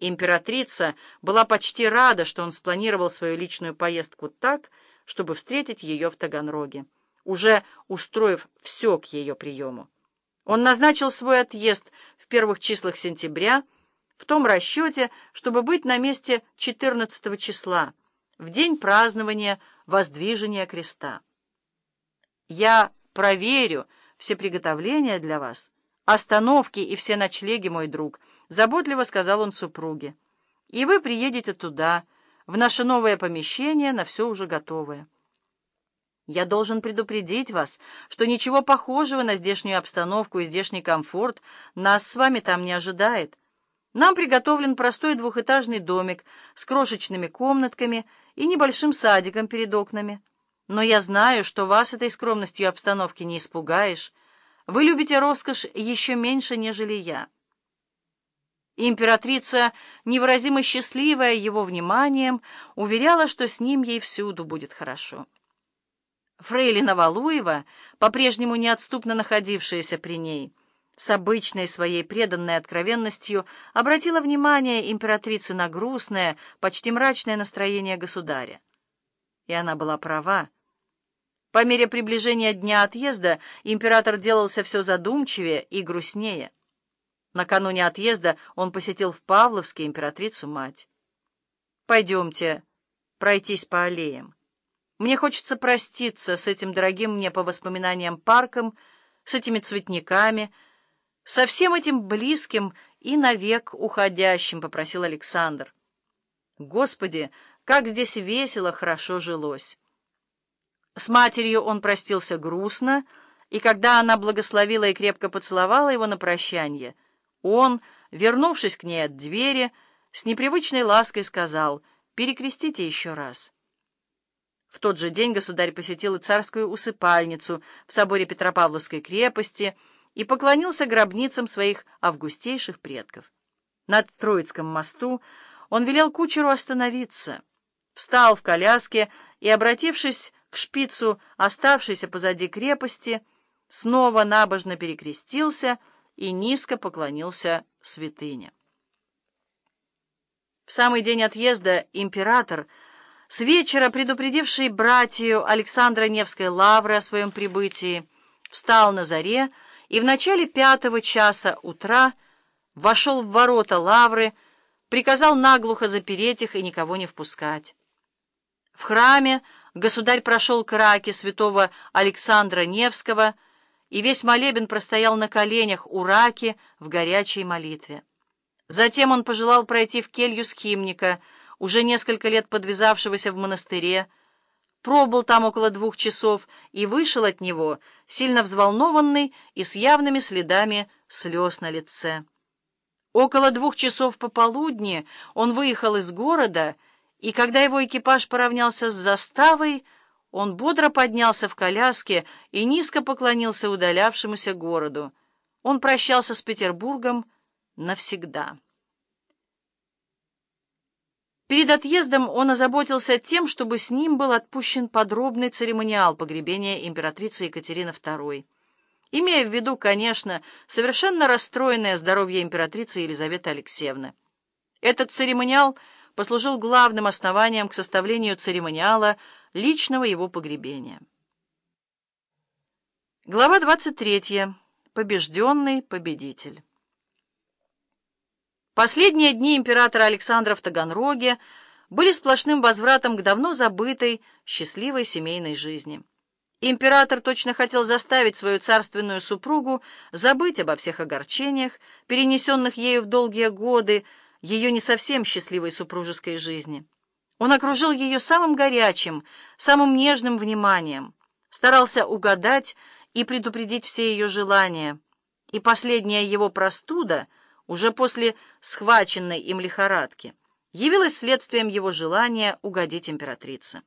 Императрица была почти рада, что он спланировал свою личную поездку так, чтобы встретить ее в Таганроге, уже устроив все к ее приему. Он назначил свой отъезд в первых числах сентября в том расчете, чтобы быть на месте 14 числа, в день празднования воздвижения креста. «Я проверю все приготовления для вас, остановки и все ночлеги, мой друг», — заботливо сказал он супруге. «И вы приедете туда, в наше новое помещение, на все уже готовое». Я должен предупредить вас, что ничего похожего на здешнюю обстановку и здешний комфорт нас с вами там не ожидает. Нам приготовлен простой двухэтажный домик с крошечными комнатками и небольшим садиком перед окнами. Но я знаю, что вас этой скромностью обстановки не испугаешь. Вы любите роскошь еще меньше, нежели я. Императрица, невыразимо счастливая его вниманием, уверяла, что с ним ей всюду будет хорошо. Фрейлина Валуева, по-прежнему неотступно находившаяся при ней, с обычной своей преданной откровенностью обратила внимание императрицы на грустное, почти мрачное настроение государя. И она была права. По мере приближения дня отъезда император делался все задумчивее и грустнее. Накануне отъезда он посетил в Павловске императрицу-мать. «Пойдемте пройтись по аллеям. Мне хочется проститься с этим дорогим мне по воспоминаниям парком, с этими цветниками, со всем этим близким и навек уходящим, — попросил Александр. Господи, как здесь весело, хорошо жилось. С матерью он простился грустно, и когда она благословила и крепко поцеловала его на прощанье, он, вернувшись к ней от двери, с непривычной лаской сказал «Перекрестите еще раз». В тот же день государь посетил и царскую усыпальницу в соборе Петропавловской крепости — и поклонился гробницам своих августейших предков. Над Троицком мосту он велел кучеру остановиться, встал в коляске и, обратившись к шпицу, оставшейся позади крепости, снова набожно перекрестился и низко поклонился святыне. В самый день отъезда император, с вечера предупредивший братью Александра Невской лавры о своем прибытии, встал на заре, и в начале пятого часа утра вошел в ворота лавры, приказал наглухо запереть их и никого не впускать. В храме государь прошел к раке святого Александра Невского, и весь молебен простоял на коленях у раки в горячей молитве. Затем он пожелал пройти в келью скимника, уже несколько лет подвязавшегося в монастыре, пробыл там около двух часов и вышел от него, сильно взволнованный и с явными следами слез на лице. Около двух часов пополудни он выехал из города, и когда его экипаж поравнялся с заставой, он бодро поднялся в коляске и низко поклонился удалявшемуся городу. Он прощался с Петербургом навсегда. Перед отъездом он озаботился тем, чтобы с ним был отпущен подробный церемониал погребения императрицы Екатерины II, имея в виду, конечно, совершенно расстроенное здоровье императрицы Елизаветы Алексеевны. Этот церемониал послужил главным основанием к составлению церемониала личного его погребения. Глава 23. Побежденный победитель. Последние дни императора Александра в Таганроге были сплошным возвратом к давно забытой, счастливой семейной жизни. Император точно хотел заставить свою царственную супругу забыть обо всех огорчениях, перенесенных ею в долгие годы ее не совсем счастливой супружеской жизни. Он окружил ее самым горячим, самым нежным вниманием, старался угадать и предупредить все ее желания, и последняя его простуда — уже после схваченной им лихорадки, явилось следствием его желания угодить императрице.